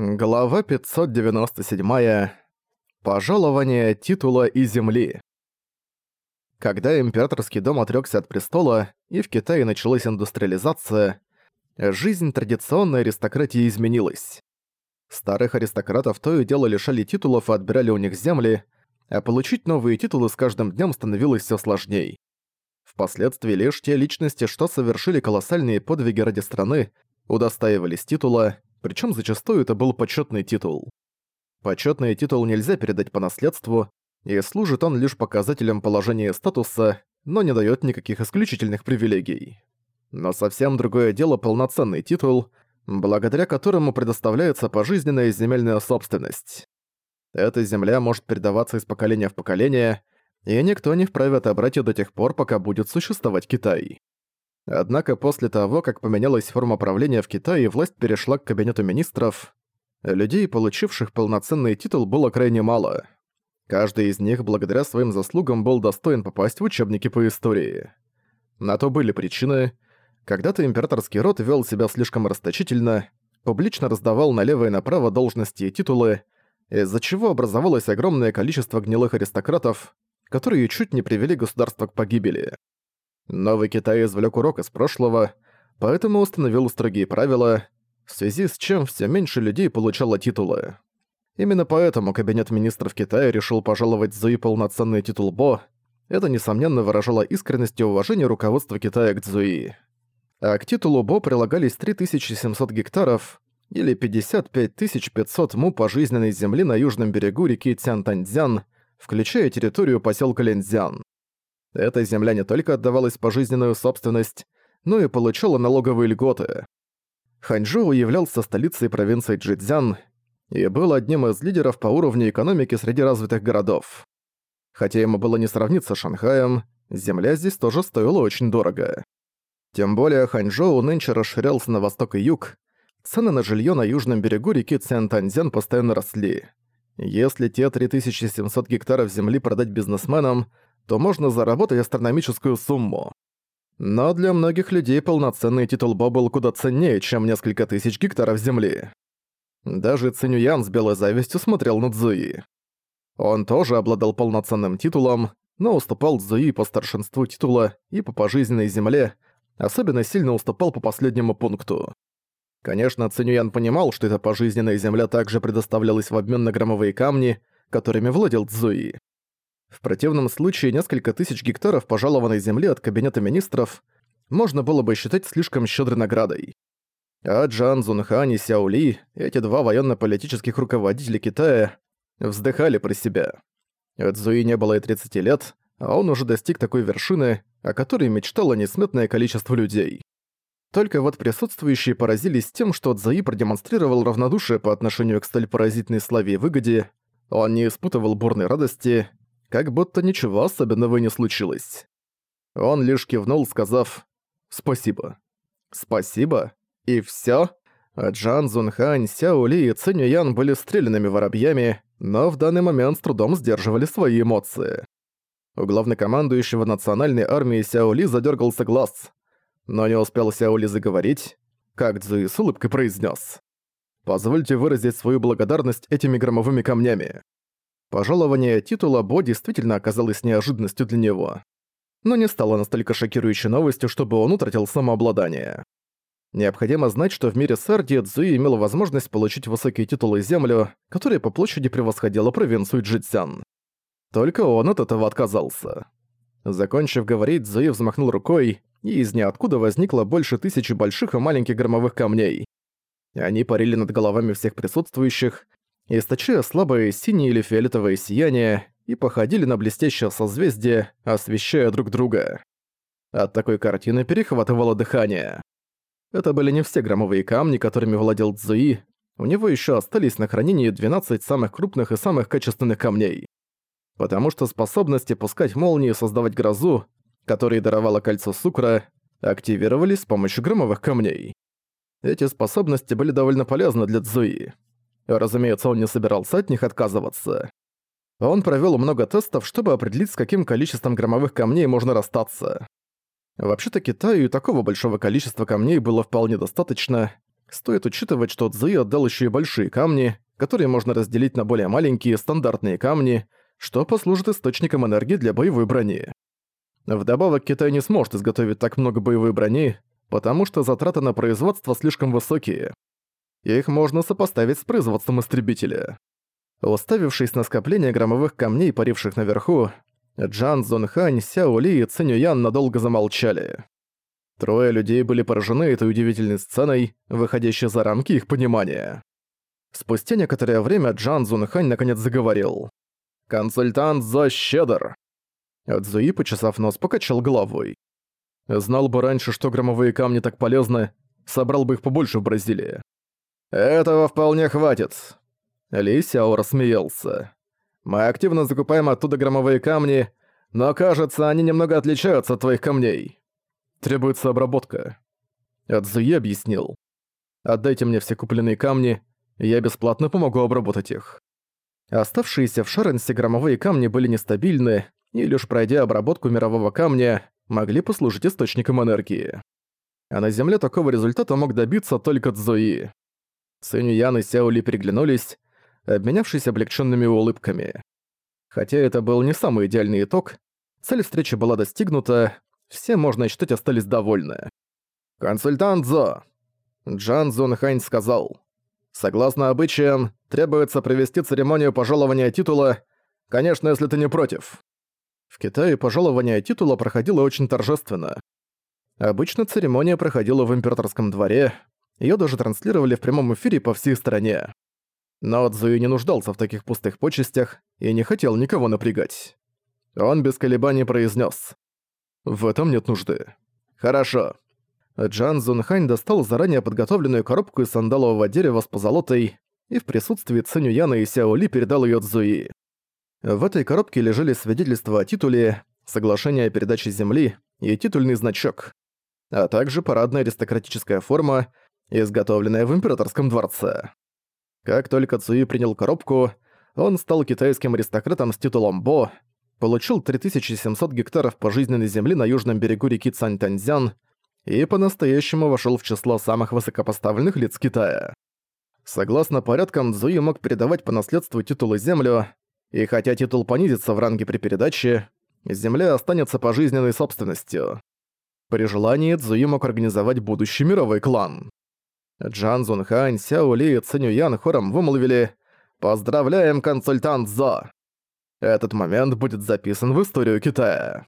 Глава 597. Пожалование титула и земли. Когда императорский дом отрёкся от престола, и в Китае началась индустриализация, жизнь традиционной аристократии изменилась. Старых аристократов то и дело лишали титулов и отбирали у них земли, а получить новые титулы с каждым днем становилось всё сложней. Впоследствии лишь те личности, что совершили колоссальные подвиги ради страны, удостаивались титула, причем зачастую это был почетный титул. Почетный титул нельзя передать по наследству, и служит он лишь показателем положения статуса, но не дает никаких исключительных привилегий. Но совсем другое дело полноценный титул, благодаря которому предоставляется пожизненная земельная собственность. Эта земля может передаваться из поколения в поколение, и никто не вправе отобрать её до тех пор, пока будет существовать Китай. Однако после того, как поменялась форма правления в Китае власть перешла к кабинету министров, людей, получивших полноценный титул, было крайне мало. Каждый из них, благодаря своим заслугам, был достоин попасть в учебники по истории. На то были причины. Когда-то императорский род вел себя слишком расточительно, публично раздавал налево и направо должности и титулы, из-за чего образовалось огромное количество гнилых аристократов, которые чуть не привели государство к погибели. Новый Китай извлек урок из прошлого, поэтому установил строгие правила, в связи с чем все меньше людей получало титулы. Именно поэтому Кабинет министров Китая решил пожаловать Цзуи полноценный титул Бо. Это, несомненно, выражало искренность и уважение руководства Китая к Цзуи. А к титулу Бо прилагались 3700 гектаров, или 55 500 му пожизненной земли на южном берегу реки Цянтаньцзян, включая территорию поселка Ленцзян. Эта земля не только отдавалась пожизненную собственность, но и получала налоговые льготы. Ханчжоу являлся столицей провинции Джидзян и был одним из лидеров по уровню экономики среди развитых городов. Хотя ему было не сравниться с Шанхаем, земля здесь тоже стоила очень дорого. Тем более Ханчжоу нынче расширялся на восток и юг, цены на жилье на южном берегу реки Цянтаньцзян постоянно росли. Если те 3700 гектаров земли продать бизнесменам, то можно заработать астрономическую сумму. Но для многих людей полноценный титул Бо был куда ценнее, чем несколько тысяч гектаров земли. Даже Цинюян с белой завистью смотрел на Цзуи. Он тоже обладал полноценным титулом, но уступал Цзуи по старшинству титула и по пожизненной земле, особенно сильно уступал по последнему пункту. Конечно, Цинюян понимал, что эта пожизненная земля также предоставлялась в обмен на громовые камни, которыми владел Цзуи. В противном случае несколько тысяч гектаров пожалованной земли от Кабинета Министров можно было бы считать слишком щедрой наградой. А Джан Зунхан и Сяо Ли, эти два военно-политических руководителя Китая, вздыхали про себя. Цзуи не было и 30 лет, а он уже достиг такой вершины, о которой мечтало несметное количество людей. Только вот присутствующие поразились тем, что Цзуи продемонстрировал равнодушие по отношению к столь поразительной славе и выгоде, он не испытывал бурной радости, как будто ничего особенного не случилось. Он лишь кивнул, сказав «Спасибо». «Спасибо? И всё?» Джан Зунхань, Сяо Ли и Цинь Ян были стрелянными воробьями, но в данный момент с трудом сдерживали свои эмоции. У главнокомандующего национальной армии Сяо Ли задёргался глаз, но не успел Сяо Ли заговорить, как Цзуи с улыбкой произнес: «Позвольте выразить свою благодарность этими громовыми камнями. Пожалование титула Бо действительно оказалось неожиданностью для него. Но не стало настолько шокирующей новостью, чтобы он утратил самообладание. Необходимо знать, что в мире Сарди Цзуи имел возможность получить высокие титулы и землю, которая по площади превосходила провинцию Джитсян. Только он от этого отказался. Закончив говорить, Цзуи взмахнул рукой, и из ниоткуда возникло больше тысячи больших и маленьких громовых камней. Они парили над головами всех присутствующих, источая слабое синее или фиолетовое сияние и походили на блестящее созвездие, освещая друг друга. От такой картины перехватывало дыхание. Это были не все громовые камни, которыми владел Цзуи, у него еще остались на хранении 12 самых крупных и самых качественных камней. Потому что способности пускать молнии и создавать грозу, которые даровало кольцо Сукра, активировались с помощью громовых камней. Эти способности были довольно полезны для Цзуи. Разумеется, он не собирался от них отказываться. Он провёл много тестов, чтобы определить, с каким количеством громовых камней можно расстаться. Вообще-то Китаю и такого большого количества камней было вполне достаточно. Стоит учитывать, что Цзуи отдал еще и большие камни, которые можно разделить на более маленькие стандартные камни, что послужит источником энергии для боевой брони. Вдобавок, Китай не сможет изготовить так много боевой брони, потому что затраты на производство слишком высокие. Их можно сопоставить с производством истребителя. Уставившись на скопление громовых камней, паривших наверху, Джан Зонхань, Сяо Ли и Цинь Ян надолго замолчали. Трое людей были поражены этой удивительной сценой, выходящей за рамки их понимания. Спустя некоторое время Джан Зунхань наконец заговорил. «Консультант Зо щедр!» Цзуи, почесав нос, покачал головой. «Знал бы раньше, что громовые камни так полезны, собрал бы их побольше в Бразилии». «Этого вполне хватит!» Ли Сяо рассмеялся. «Мы активно закупаем оттуда громовые камни, но кажется, они немного отличаются от твоих камней. Требуется обработка». Цзуи объяснил. «Отдайте мне все купленные камни, я бесплатно помогу обработать их». Оставшиеся в Шаренсе громовые камни были нестабильны, и лишь пройдя обработку мирового камня, могли послужить источником энергии. А на Земле такого результата мог добиться только Цзуи. Цинь Ян и Сяо Ли переглянулись, обменявшись облегченными улыбками. Хотя это был не самый идеальный итог, цель встречи была достигнута, все, можно считать, остались довольны. «Консультант Зо!» Джан Зун Хань сказал. «Согласно обычаям, требуется провести церемонию пожалования титула, конечно, если ты не против». В Китае пожалование титула проходило очень торжественно. Обычно церемония проходила в императорском дворе, её даже транслировали в прямом эфире по всей стране. Но Цзуи не нуждался в таких пустых почестях и не хотел никого напрягать. Он без колебаний произнес: «В этом нет нужды». «Хорошо». Джан Зунхань достал заранее подготовленную коробку из сандалового дерева с позолотой и в присутствии Циню Яна и Сяо Ли передал её Цзуи. В этой коробке лежали свидетельства о титуле, соглашение о передаче земли и титульный значок, а также парадная аристократическая форма, изготовленная в императорском дворце. Как только Цуи принял коробку, он стал китайским аристократом с титулом Бо, получил 3700 гектаров пожизненной земли на южном берегу реки Цань-Танзян и по-настоящему вошел в число самых высокопоставленных лиц Китая. Согласно порядкам, Цзуи мог передавать по наследству титулы землю, и хотя титул понизится в ранге при передаче, земля останется пожизненной собственностью. При желании Цзуи мог организовать будущий мировой клан. Джан Зунхань, Сяо Ли и Циню Ян хором вымолвили «Поздравляем, консультант Зо!» Этот момент будет записан в историю Китая.